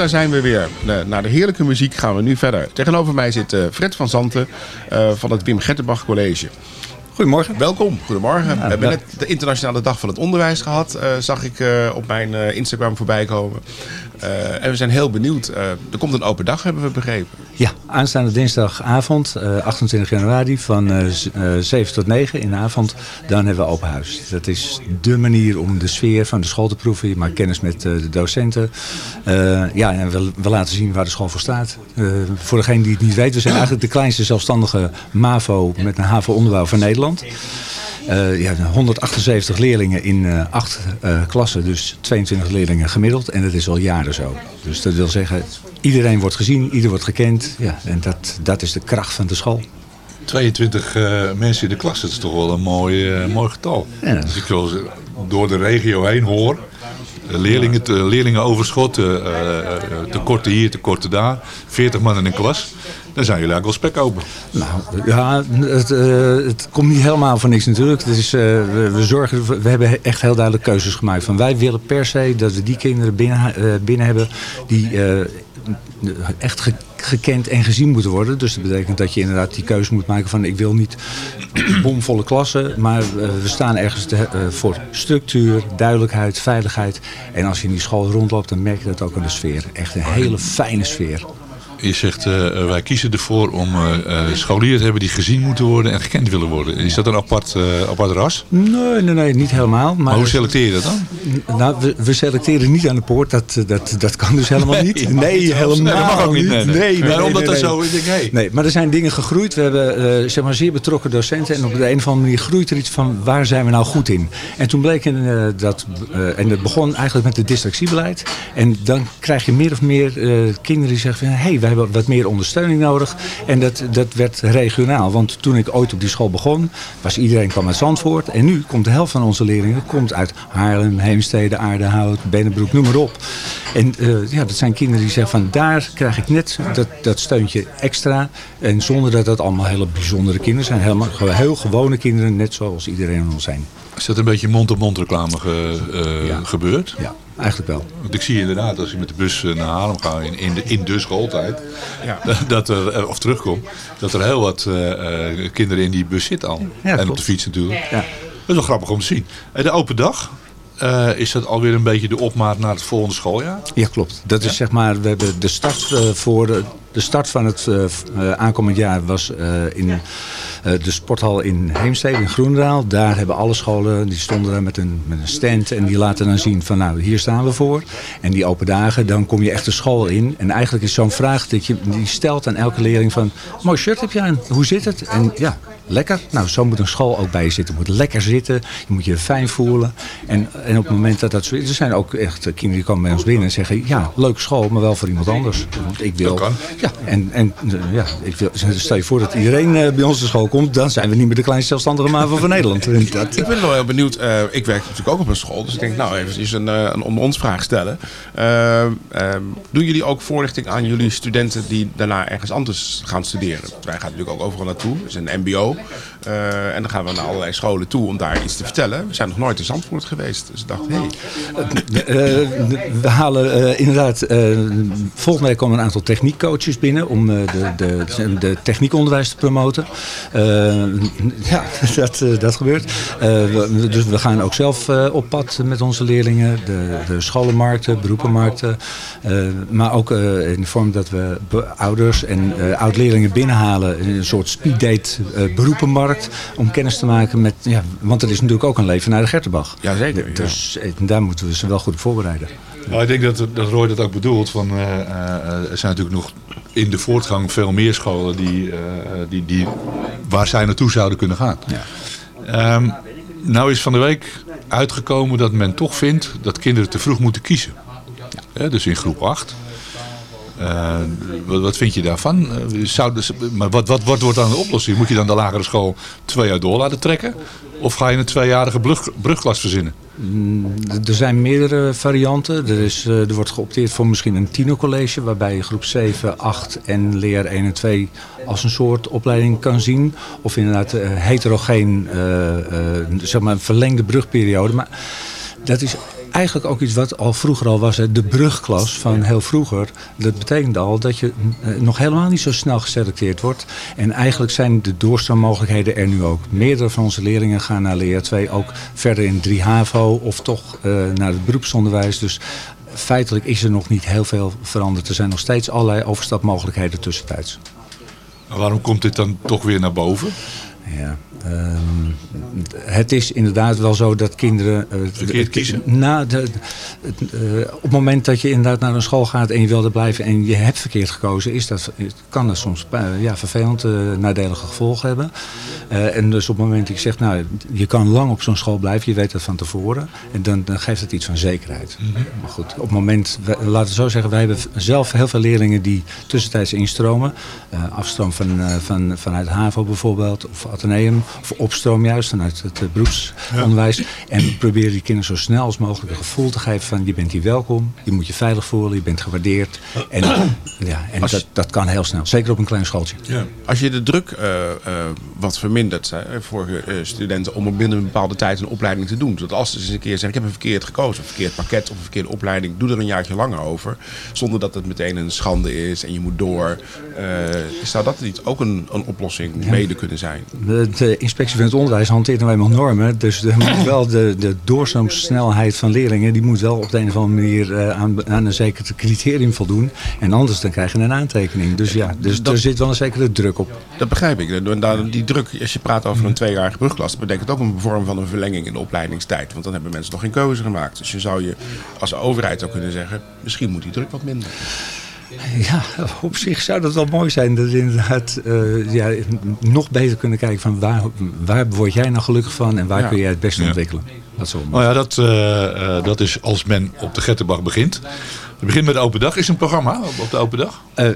Daar zijn we weer. Na- de heerlijke muziek gaan we nu verder. Tegenover mij zit eh, Fred van Zanten eh, van het Wim Gettenbach College. Goedemorgen. Welkom, goedemorgen. we hebben net de Internationale Dag van het Onderwijs gehad. eh, zag ik op mijn Instagram voorbij komen. Eh, en we zijn heel benieuwd. Eh, er komt een open dag, hebben we begrepen. Ja, aanstaande dinsdagavond, eh, 28 januari, van eh, z- eh, 7 tot 9 in de avond, dan hebben we open huis. Dat is dé manier om de sfeer van de school te proeven. Je maakt kennis met de docenten. Ja, en we, laten zien waar de school voor staat. Voor degene die het niet weet, we zijn eigenlijk de kleinste zelfstandige MAVO met een HAVO-onderbouw van Nederland. Eh, ja, 178 leerlingen in eh, acht eh, klassen, dus 22 leerlingen gemiddeld. En dat is al jaren zo. Dus dat wil zeggen, iedereen wordt gezien, ieder wordt gekend. Ja, en dat, dat is de kracht van de school. 22 eh, mensen in de klas, dat is toch wel een mooi, eh, mooi getal. Ja. Als ik eens door de regio heen hoor, eh, leerlingen, te- eh, eh, tekorten hier, tekorten daar, 40 man in een klas, dan zijn jullie eigenlijk wel spek open. Nou, ja, het, eh, het komt niet helemaal voor niks natuurlijk. Het is, eh, we, zorgen, we hebben echt heel duidelijk keuzes gemaakt. Van wij willen per se dat we die kinderen binnen, eh, binnen hebben die echt ge- gekend en gezien moeten worden. Dus dat betekent dat je inderdaad die keuze moet maken van ik wil niet *clears throat* bomvolle klassen, maar we staan ergens te, voor structuur, duidelijkheid, veiligheid. En als je in die school rondloopt, dan merk je dat ook aan de sfeer. Echt een hele fijne sfeer. Je zegt, eh, wij kiezen ervoor om eh, eh, scholieren te hebben die gezien moeten worden en gekend willen worden. Is dat een apart, eh, apart ras? Nee, nee, nee, niet helemaal. Maar, Maar hoe selecteer je dat dan? Nou, we, we selecteren niet aan de poort. Dat, dat, dat kan dus helemaal niet. dat Nee, helemaal Nee, dat mag ook niet. Nee, nee. nee, omdat dat zo is, denk. Nee, maar er zijn dingen gegroeid. We hebben eh, zeg maar zeer betrokken docenten. En op de een of andere manier groeit er iets van waar zijn we nou goed in. En toen bleek eh, dat, eh, en het begon eigenlijk met het dyslexiebeleid. En dan krijg je meer of meer eh, kinderen die zeggen van... hé, hey, wij hebben wat meer ondersteuning nodig. En dat, dat werd regionaal. Want toen ik ooit op die school begon, was iedereen kwam uit Zandvoort. En nu komt de helft van onze leerlingen komt uit Haarlem, Heemstede, Aardenhout, Bennebroek, noem maar op. En eh, ja, dat zijn kinderen die zeggen van daar krijg ik net dat, dat steuntje extra. En zonder dat dat allemaal hele bijzondere kinderen zijn. Helemaal gewoon heel gewone kinderen, net zoals iedereen ons zijn. Is dat een beetje mond-op-mond reclame ge- eh, gebeurd? Ja, eigenlijk wel. Want ik zie inderdaad, als je met de bus eh, naar Haarlem gaat in, in, de, in de schooltijd, Ja. *laughs* dat er, eh, of terugkomt, dat er heel wat eh, eh, kinderen in die bus zitten al. Ja, en op de fiets natuurlijk. Ja. Dat is wel grappig om te zien. En de open dag, eh, is dat alweer een beetje de opmaat naar het volgende schooljaar? Ja, klopt. Dat is zeg maar, we hebben de start eh, voor de, de start van het eh, eh, aankomend jaar was eh, in eh, de sporthal in Heemstede in Groendaal. Daar hebben alle scholen, die stonden daar met een, met een stand en die laten dan zien van nou, hier staan we voor. En die open dagen, dan kom je echt de school in. En eigenlijk is zo'n vraag dat je die stelt aan elke leerling van, mooi shirt heb je aan, hoe zit het? En ja, lekker. Nou, zo moet een school ook bij je zitten. Je moet lekker zitten, je moet je fijn voelen. En, en op het moment dat dat zo is, er zijn ook echt eh, kinderen die komen bij ons binnen en zeggen, ja, leuke school, maar wel voor iemand anders. Want ik wil, ja, en, en eh, ja, ik wil, stel je voor dat iedereen eh, bij ons naar school komt, dan zijn we niet meer de kleinste zelfstandige maven van Nederland. *laughs* Dat, Ik ben wel heel benieuwd. ik werk natuurlijk ook op een school. Dus ik denk, nou, even eens een, een onder ons vraag stellen. Ehm, doen jullie ook voorlichting aan jullie studenten die daarna ergens anders gaan studeren? Wij gaan natuurlijk ook overal naartoe. Het is een mbo. Eh, en dan gaan we naar allerlei scholen toe om daar iets te vertellen. We zijn nog nooit in Zandvoort geweest. Dus ik dacht, hé. Eh, we halen eh, inderdaad, eh, volgende week komen een aantal techniekcoaches binnen om eh, de, de, de techniekonderwijs te promoten. Eh, ja, *laughs* dat, eh, dat gebeurt. Eh, we- dus we gaan ook zelf eh, op pad met onze leerlingen, de, de scholenmarkten, beroepenmarkten. eh, maar ook eh, in de vorm dat we ouders en eh oud-leerlingen binnenhalen in een soort speeddate eh, beroepenmarkt om kennis te maken met, ja, want er is natuurlijk ook een leven naar de Gertenbach. Jazeker. Dus eh, daar moeten we ze wel goed op voorbereiden. Nou, ik denk dat, dat Roy dat ook bedoelt. Van, eh, eh, er zijn natuurlijk nog in de voortgang veel meer scholen die, die, die, waar zij naartoe zouden kunnen gaan. Ehm, nou is van de week uitgekomen dat men toch vindt dat kinderen te vroeg moeten kiezen. Ja, dus in groep 8. Eh, wat, wat vind je daarvan? Eh, zou dus, maar wat, wat, wordt dan de oplossing? Moet je dan de lagere school twee jaar door laten trekken? Of ga je een tweejarige brug, brugklas verzinnen? Mm, Er zijn meerdere varianten. Er, is, eh, er wordt geopteerd voor misschien een tienercollege... waarbij je groep 7, 8 en leer 1 en 2 als een soort opleiding kan zien. Of inderdaad heterogeen, zeg maar een verlengde brugperiode. Maar dat is eigenlijk ook iets wat al vroeger al was. Hè. De brugklas van heel vroeger. Dat betekent al dat je eh, nog helemaal niet zo snel geselecteerd wordt. En eigenlijk zijn de doorstroommogelijkheden er nu ook. Meerdere van onze leerlingen gaan naar leer 2 ook verder in 3 HAVO of toch eh, naar het beroepsonderwijs. Dus feitelijk is er nog niet heel veel veranderd. Er zijn nog steeds allerlei overstapmogelijkheden tussentijds. Maar waarom komt dit dan toch weer naar boven? Ja, ehm, het is inderdaad wel zo dat kinderen... eh, Verkeerd kiezen? Na de, het, eh, op het moment dat je inderdaad naar een school gaat en je wilde blijven en je hebt verkeerd gekozen, is dat, kan dat soms eh, ja, vervelend nadelige gevolgen hebben. En dus op het moment dat je zegt, nou, je kan lang op zo'n school blijven, je weet dat van tevoren, en dan, dan geeft het iets van zekerheid. Maar goed, op het moment, laten we zo zeggen, wij hebben zelf heel veel leerlingen die tussentijds instromen. Afstroom van, van, vanuit HAVO bijvoorbeeld, of Atheneum, of opstroom juist vanuit het eh, beroepsonderwijs. En we proberen die kinderen zo snel als mogelijk een gevoel te geven van je bent hier welkom, je moet je veilig voelen, je bent gewaardeerd. En, ja, en Als- dat, dat kan heel snel, zeker op een klein schooltje. Als je de druk eh, eh, wat vermindert hè, voor studenten om binnen een bepaalde tijd een opleiding te doen. Zodat als ze eens een keer zeggen, ik heb een verkeerd gekozen, een verkeerd pakket of een verkeerde opleiding, doe er een jaartje langer over. Zonder dat het meteen een schande is en je moet door. Zou dat niet ook een, een oplossing Ja. mede kunnen zijn? De, de inspectie van het onderwijs hanteert nou eenmaal normen. Dus er moet *coughs* wel de, de doorstroomsnelheid van leerlingen... die moet wel op de een of andere manier eh, aan, aan een zeker criterium voldoen. En anders dan krijg je een aantekening. Dus ja, dus er zit wel een zekere druk op. Dat begrijp ik. En daar- Die druk, als je praat over een tweejarige brugklas, dat betekent ook een vorm van een verlenging in de opleidingstijd. Want dan hebben mensen nog geen keuze gemaakt. Dus je zou je als overheid ook kunnen zeggen, misschien moet die druk wat minder. Ja, op zich zou dat wel mooi zijn. Dat inderdaad eh, ja, nog beter kunnen kijken van waar, waar word jij nou gelukkig van... en waar Ja. kun jij het beste Ja. ontwikkelen. Dat is. Nou ja, dat, eh, eh, dat is als men op de Gettenbach begint. Het begint met de open dag. Is een programma op, de open dag? Eh,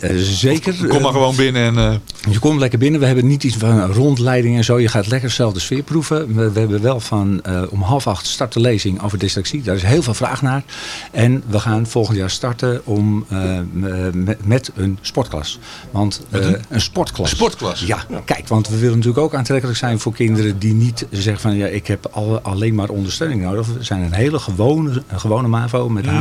eh, zeker. Kom maar gewoon binnen en... eh, Je komt lekker binnen. We hebben niet iets van een rondleiding en zo. Je gaat lekker zelf de sfeer proeven. We, we hebben wel van om half acht start de lezing over dyslexie. Daar is heel veel vraag naar. En we gaan volgend jaar starten om, met, een sportklas. Want een? een sportklas. Sportklas? Ja, kijk, want we willen natuurlijk ook aantrekkelijk zijn voor kinderen die niet zeggen van ja, ik heb al, alleen maar ondersteuning nodig. We zijn een hele gewone, een gewone MAVO met Mhm.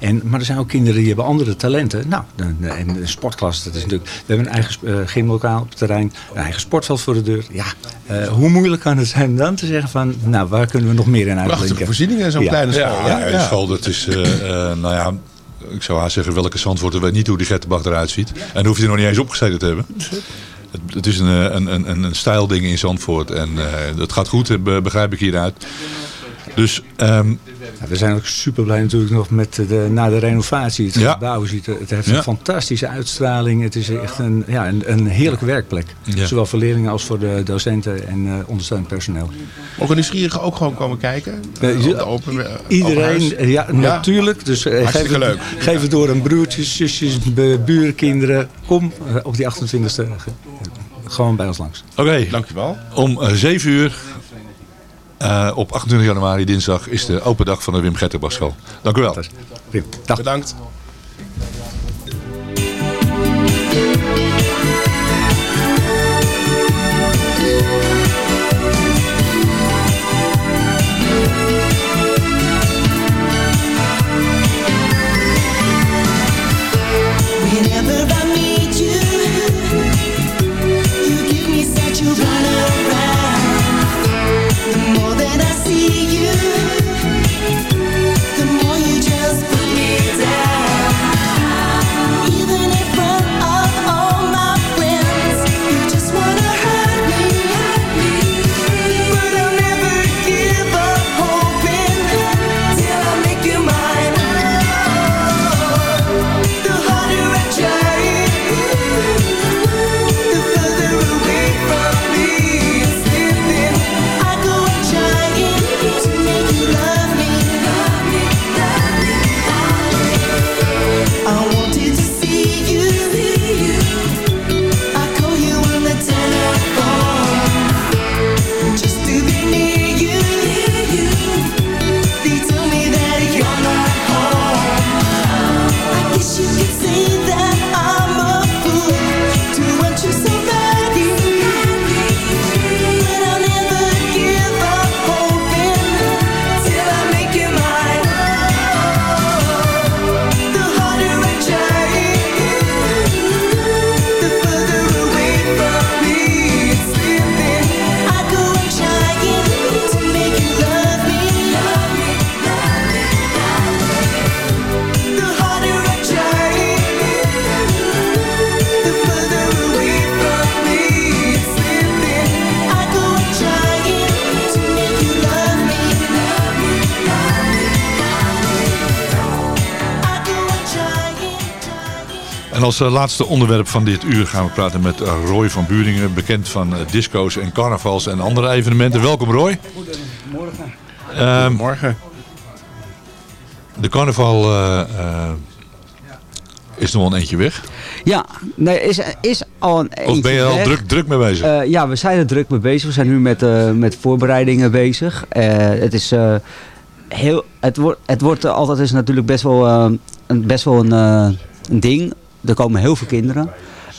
En, maar er zijn ook kinderen die hebben andere talenten. Nou, en de sportklas, dat is natuurlijk... We hebben een eigen eh, gymlokaal op het terrein, een eigen sportveld voor de deur. Ja, eh, hoe moeilijk kan het zijn dan te zeggen van, nou, waar kunnen we nog meer in uitblinken? Prachtige voorzieningen in zo'n Ja. kleine school. Ja, een school, dat is, eh, eh, nou ja, ik zou haast zeggen welke Zandvoort weet niet hoe die Gettenbach eruit ziet. En dan hoeft hij nog niet eens opgezeten te hebben. Het, het is een, een, een, een, een stijlding in Zandvoort en eh, dat gaat goed, be- begrijp ik hieruit. Dus ehm, Ja, we zijn ook super blij natuurlijk nog met de, na de renovatie. Het Ja. gebouw ziet er, het heeft Ja. een fantastische uitstraling. Het is echt een, ja, een, een heerlijke werkplek. Ja. Zowel voor leerlingen als voor de docenten en eh ondersteunend personeel. Mogen nieuwsgierigen ook gewoon komen kijken? De open, Iedereen, ja, natuurlijk. Dus eh, geef Hartstikke het, leuk. geef het door aan broertjes, zusjes, bu- buurkinderen. Kom op die 28e eh, gewoon bij ons langs. oké, Dankjewel. om eh, 7 uur eh, op 28 januari, dinsdag, is de open dag van de Wim Gettenbach school. Dank u wel. Wim, dag. Bedankt. Als eh, laatste onderwerp van dit uur gaan we praten met eh, Roy van Buringen, bekend van eh, disco's en carnavals en andere evenementen. Welkom Roy. Goedemorgen. Morgen. De carnaval eh, eh, is nog wel een eentje weg. Ja, nee, is, is al een Of ben je eentje al druk, druk mee bezig? Eh, ja, we zijn er druk mee bezig. We zijn nu met, eh, met voorbereidingen bezig. Eh, het is eh, heel, het wordt, het wordt altijd is natuurlijk best wel, een, best wel een, eh, een ding. Er komen heel veel kinderen.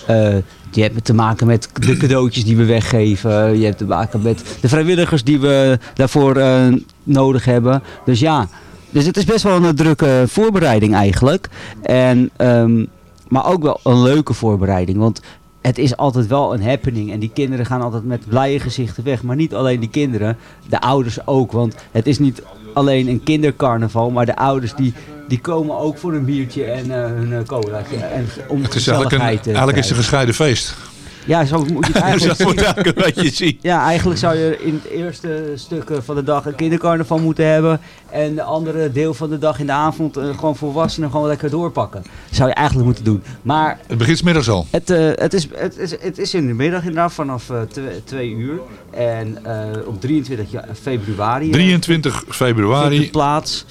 Eh, je hebt te maken met de cadeautjes die we weggeven. Je hebt te maken met de vrijwilligers die we daarvoor eh, nodig hebben. Dus ja, dus het is best wel een drukke voorbereiding eigenlijk. En, ehm, maar ook wel een leuke voorbereiding. Want het is altijd wel een happening. En die kinderen gaan altijd met blije gezichten weg. Maar niet alleen die kinderen, de ouders ook. Want het is niet alleen een kindercarnaval. Maar de ouders die, die komen ook voor een biertje en eh, hun eh, colaatje. En om het is eigenlijk, een, eigenlijk is het een gescheiden feest. Ja, zo moet je het *laughs* eigenlijk Zo zien. het eigenlijk een beetje zien. Ja, eigenlijk zou je in het eerste stuk eh, van de dag een kindercarnaval moeten hebben. En de andere deel van de dag in de avond eh, gewoon volwassenen gewoon lekker doorpakken. Zou je eigenlijk moeten doen. Maar Het begint 's middags al. het, eh, het, is, het, is, het is in de middag inderdaad vanaf eh, twe- twee uur. En eh, op 23 ja- februari. eh, 23 vindt februari. het plaats.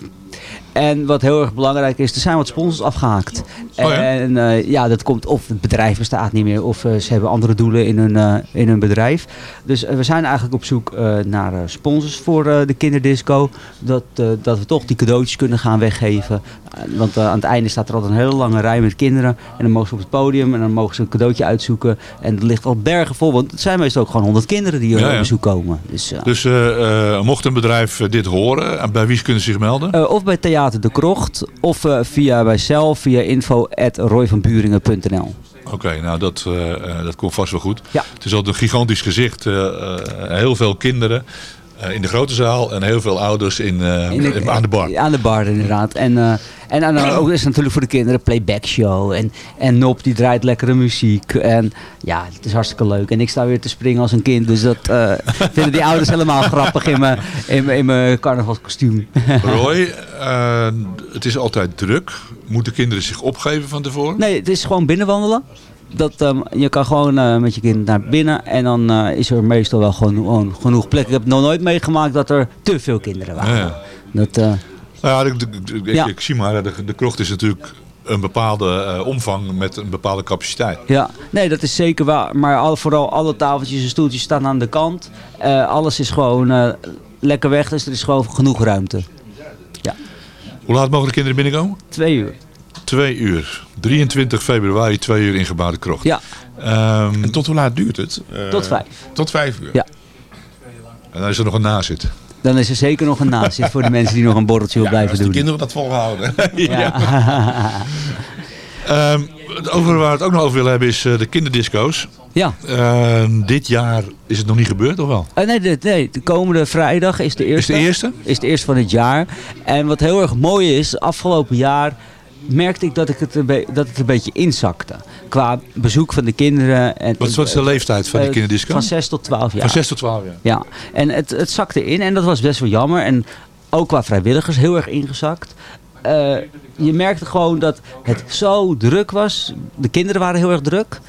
En wat heel erg belangrijk is, er zijn wat sponsors afgehaakt. Oh ja? En eh, ja, dat komt of het bedrijf bestaat niet meer of eh, ze hebben andere doelen in hun, eh, in hun bedrijf. Dus we zijn eigenlijk op zoek naar sponsors voor de kinderdisco. Dat, dat we toch die cadeautjes kunnen gaan weggeven. Want aan het einde staat er altijd een hele lange rij met kinderen. En dan mogen ze op het podium en dan mogen ze een cadeautje uitzoeken. En er ligt al bergen vol, want het zijn meestal ook gewoon honderd kinderen die hier Ja, op bezoek komen. Dus, Dus mocht een bedrijf dit horen, bij wie kunnen ze zich melden? Of bij Theater de Krocht, of eh, via bijzelf, via info.royvanburingen.nl. Oké, nou dat, eh, dat komt vast wel goed. Ja. Het is altijd een gigantisch gezicht. heel veel kinderen in de grote zaal en heel veel ouders in, eh, In de- aan de bar. Aan de bar inderdaad. En, eh, en dan ook is natuurlijk voor de kinderen playback show. En, en Nop die draait lekkere muziek. En ja, het is hartstikke leuk. En ik sta weer te springen als een kind. Dus dat eh, *laughs* vinden die ouders helemaal grappig in mijn, in mijn, in mijn carnavalskostuum. *laughs* Roy, eh, het is altijd druk. Moeten kinderen zich opgeven van tevoren? Nee, het is gewoon binnenwandelen. Dat, ehm, je kan gewoon eh, met je kind naar binnen en dan eh, is er meestal wel gewoon, genoeg plek. Ik heb nog nooit meegemaakt dat er te veel kinderen waren. Ja, ja. Dat, eh, Nou ja, ik, Ja. ik zie maar, de, de krocht is natuurlijk een bepaalde omvang met een bepaalde capaciteit. Ja, nee, dat is zeker waar. Maar al, vooral alle tafeltjes en stoeltjes staan aan de kant. Alles is gewoon lekker weg, dus er is gewoon genoeg ruimte. Hoe laat mogen de kinderen binnenkomen? Twee uur. Twee uur. 23 februari, twee uur in Gebouwde Krocht. Ja. Ehm, En tot hoe laat duurt het? Eh, Tot vijf. Tot vijf uur? Ja. en dan is er nog een nazit. Dan is er zeker nog een nazit voor de *laughs* mensen die nog een borreltje wil blijven doen. kinderen dat volhouden. *laughs* Ja. Ehm, het over waar we het ook nog over willen hebben is eh, de kinderdisco's. Ja. Ehm, dit jaar is het nog niet gebeurd, of wel? Eh, nee, de, nee, de komende vrijdag is de eerste. Is de eerste? Is de eerste van het jaar. En wat heel erg mooi is, afgelopen jaar merkte ik dat, ik het, dat het een beetje inzakte. Qua bezoek van de kinderen. En, Wat, wat is de leeftijd van die Eh, kinderdisco? Van 6 tot 12 jaar. Van 6 tot 12 jaar. Ja, en het, het zakte in en dat was best wel jammer. En ook qua vrijwilligers heel erg ingezakt. Eh, je merkte gewoon dat het zo druk was. De kinderen waren heel erg druk.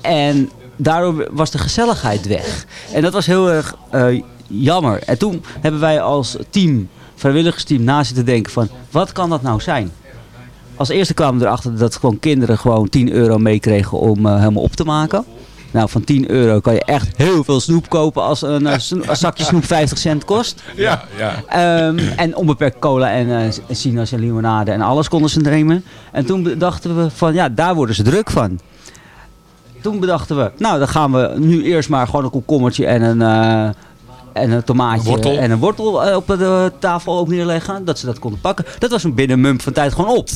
En daardoor was de gezelligheid weg. En dat was heel erg eh, jammer. En toen hebben wij als team, vrijwilligersteam, na zitten denken van... wat kan dat nou zijn? Als eerste kwamen we erachter dat gewoon kinderen gewoon 10 euro meekregen om eh, helemaal op te maken. Nou, van 10 euro kan je echt heel veel snoep kopen als een, eh, een zakje snoep 50 cent kost. Ja, ja. Ehm, en onbeperkt cola en eh, sinaas en limonade en alles konden ze nemen. En toen bedachten we van, ja, daar worden ze druk van. Toen bedachten we, nou, dan gaan we nu eerst maar gewoon een komkommertje en een, en een tomaatje wortel. en een wortel op de tafel ook neerleggen. Dat ze dat konden pakken. Dat was een binnen een mum van tijd gewoon op.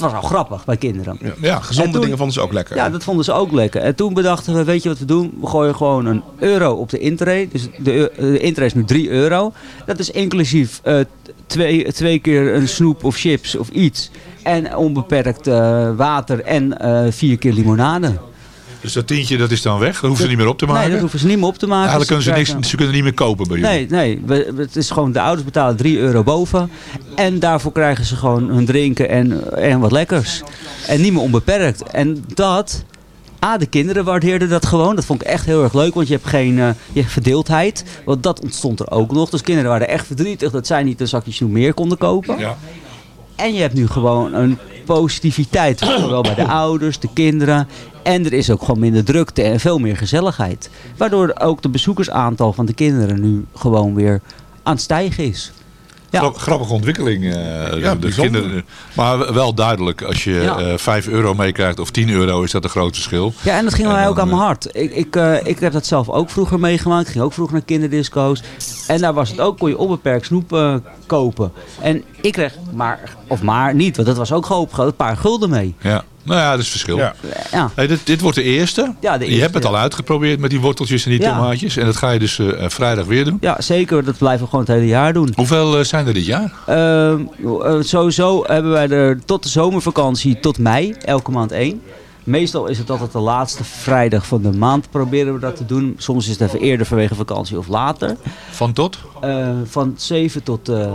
Dat was al grappig bij kinderen. Ja, gezonde toen- dingen vonden ze ook lekker. Ja, dat vonden ze ook lekker. En toen bedachten we, weet je wat we doen? We gooien gewoon een euro op de intree. Dus de, eu- de intree is nu 3 euro. Dat is inclusief eh, twee, twee keer een snoep of chips of iets. En onbeperkt eh, water en eh, vier keer limonade. Dus dat tientje dat is dan weg. Dat hoeven ze niet meer op te maken. Nee, dat hoeven ze niet meer op te maken. Eigenlijk kunnen ze, niks, ze kunnen niet meer kopen bij jullie. Nee, nee. We- het is gewoon, de ouders betalen 3 euro boven. En daarvoor krijgen ze gewoon hun drinken en, en wat lekkers. En niet meer onbeperkt. En dat... A, de kinderen waardeerden dat gewoon. Dat vond ik echt heel erg leuk. Want je hebt geen eh, je hebt verdeeldheid. Want dat ontstond er ook nog. Dus kinderen waren echt verdrietig dat zij niet een zakje snoep meer konden kopen. Ja. En je hebt nu gewoon een positiviteit. *clears throat* Zowel bij de ouders, de kinderen. En er is ook gewoon minder drukte en veel meer gezelligheid. Waardoor ook de bezoekersaantal van de kinderen nu gewoon weer aan het stijgen is. Ja. Grappige ontwikkeling. eh, de kinderen. Maar wel duidelijk, als je Ja. eh 5 euro meekrijgt of 10 euro is dat een groot verschil. Ja, en dat ging En mij dan, ook aan mijn hart. Ik, ik, eh, ik heb dat zelf ook vroeger meegemaakt. Ik ging ook vroeger naar kinderdisco's. En daar was het ook, kon je onbeperkt snoep eh, kopen. En ik kreeg maar, of maar niet, want dat was ook gewoon een paar gulden mee. Ja. Nou ja, dat is verschil. Ja. Ja. Hey, dit, dit wordt de eerste. Ja, de je eerste, hebt het al uitgeprobeerd met die worteltjes en die Ja. tomaatjes. En dat ga je dus eh, vrijdag weer doen. Ja, zeker. Dat blijven we gewoon het hele jaar doen. Hoeveel eh, zijn er dit jaar? Ehm, eh, sowieso hebben wij er tot de zomervakantie, tot mei, elke maand één. Meestal is het altijd de laatste vrijdag van de maand proberen we dat te doen. Soms is het even eerder vanwege vakantie of later. Van tot? Eh, van 7, tot, eh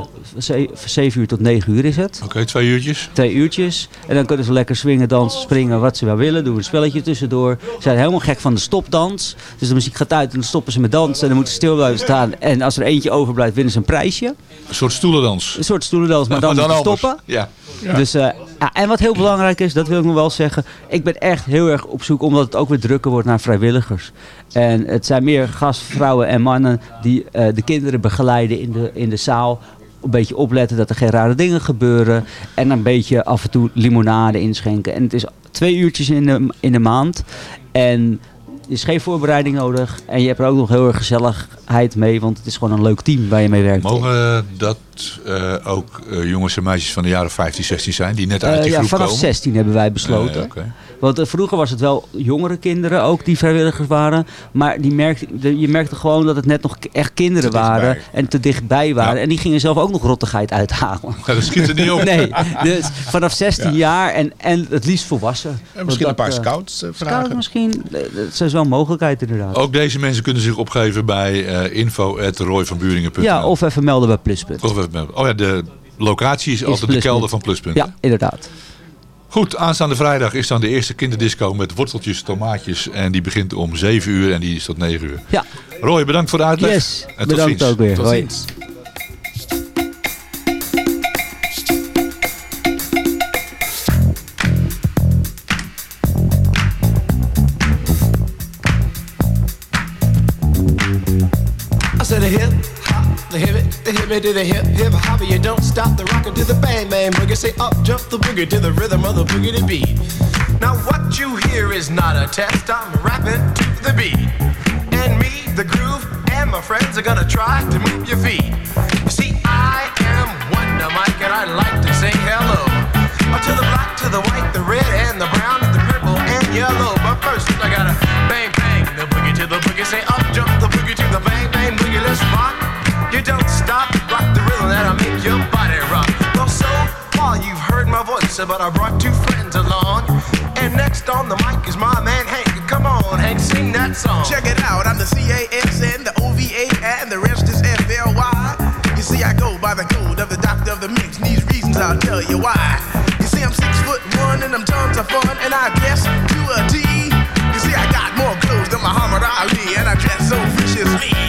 7 uur tot 9 uur is het. Oké, twee uurtjes. Twee uurtjes. En dan kunnen ze lekker swingen, dansen, springen, wat ze wel willen. Doen we een spelletje tussendoor. Ze zijn helemaal gek van de stopdans. Dus de muziek gaat uit en dan stoppen ze met dansen. En dan moeten ze stil blijven staan. En als er eentje overblijft, winnen ze een prijsje. Een soort stoelendans. Een soort stoelendans, maar dan, *laughs* Maar dan stoppen. Ja. Dus, eh, ja, en wat heel belangrijk is, dat wil ik nog wel zeggen. Ik ben echt heel erg op zoek, omdat het ook weer drukker wordt naar vrijwilligers. En het zijn meer gastvrouwen en mannen die eh, de kinderen begeleiden in de, in de zaal. Een beetje opletten dat er geen rare dingen gebeuren. En een beetje af en toe limonade inschenken. En het is twee uurtjes in de, in de maand. En er is geen voorbereiding nodig. En je hebt er ook nog heel erg gezelligheid mee. Want het is gewoon een leuk team waar je mee werkt. Mogen dat eh, ook eh, jongens en meisjes van de jaren 15, 16 zijn die net uit Eh, die ja, groep vanaf komen? 16 hebben wij besloten. Eh, oké. Want eh, vroeger was het wel jongere kinderen ook die vrijwilligers waren. Maar die merkte, de- je merkte gewoon dat het net nog echt kinderen waren. En te dichtbij waren. En die gingen zelf ook nog rottigheid uithalen. Ja, dat schiet er niet op. *laughs* Nee, dus vanaf 16 jaar en, en het liefst volwassen. En misschien een paar eh, scouts uh, Scouts vragen. misschien, eh, dat is wel een mogelijkheid inderdaad. Ook deze mensen kunnen zich opgeven bij eh info.royvanburingen.nl Ja, of even melden bij Pluspunt. Of Oh ja, de locatie is, altijd de kelder van Pluspunt. Ja, inderdaad. Goed, aanstaande vrijdag is dan de eerste kinderdisco met worteltjes, tomaatjes. En die begint om 7 uur en die is tot 9 uur. Ja. Roy, bedankt voor de uitleg. Yes, en tot bedankt ziens. ook weer. Tot Hoi. ziens. I said a hip hop, the hip the hip to the hip hip hop. You don't stop the rocker to the bang bang boogie. Say up jump the boogie to the rhythm of the boogie to beat. Now what you hear is not a test. I'm rapping to the beat, and me, the groove, and my friends are gonna try to move your feet. You see, I am Wonder Mike, and I like to say hello Uh, to the black, to the white, the red, and the brown, and the purple and yellow. But first, voice, but I brought two friends along. And next on the mic is my man Hank. Come on, Hank, sing that song. Check it out, I'm the C-A-S-N, the O-V-A, and the rest is F-L-Y. You see, I go by the code of the doctor of the mix, and these reasons I'll tell you why. You see, I'm six foot one, and I'm tons of fun, and I dress to a T. You see, I got more clothes than Muhammad Ali, and I dress so viciously.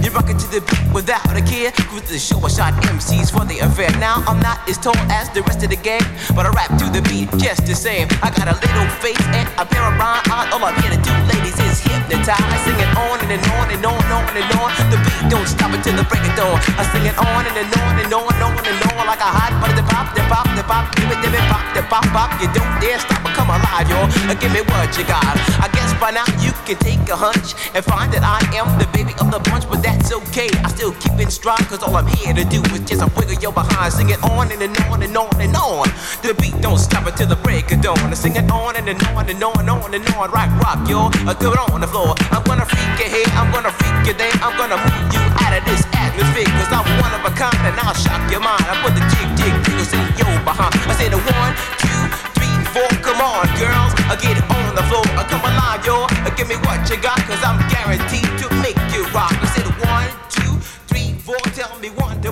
You rock it to the beat without a care. With the show, I shot MCs for the affair. Now I'm not as tall as the rest of the gang, but I rap to the beat just the same. I got a little face and a pair of rhyme eyes. All I'm here to do, ladies, is hypnotize. Singing on and, and on and on and on and on. The beat don't stop until the break of dawn. I sing it on and, and on and on and on and on like a hot butter. The pop, the pop, the pop, give it, give it, pop, the pop, pop. You don't dare stop or come alive, y'all. Give me what you got. I guess by now you can take a hunch and find that I am the baby of the bunch, but that's okay. I still keep in stride, cause all I'm here to do is just a wiggle your behind. Sing it on and, and on and on and on. The beat don't stop until the break of dawn. I sing it on and, and on and on and on and on. Rock, rock, yo. I do it on the floor. I'm gonna freak you here, I'm gonna freak you there. I'm gonna move you out of this atmosphere. Cause I'm one of a kind and I'll shock your mind. I put the jig, jig, jiggles in your behind. I say the one, two, three, four. Come on, girls. I get it on the floor. I come alive, yo. Give me what you got, cause I'm guaranteed to make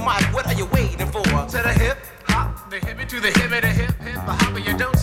Mike, what are you waiting for? To the hip, hop, the hippie to the hippie, the hip, hip, the hopper, you don't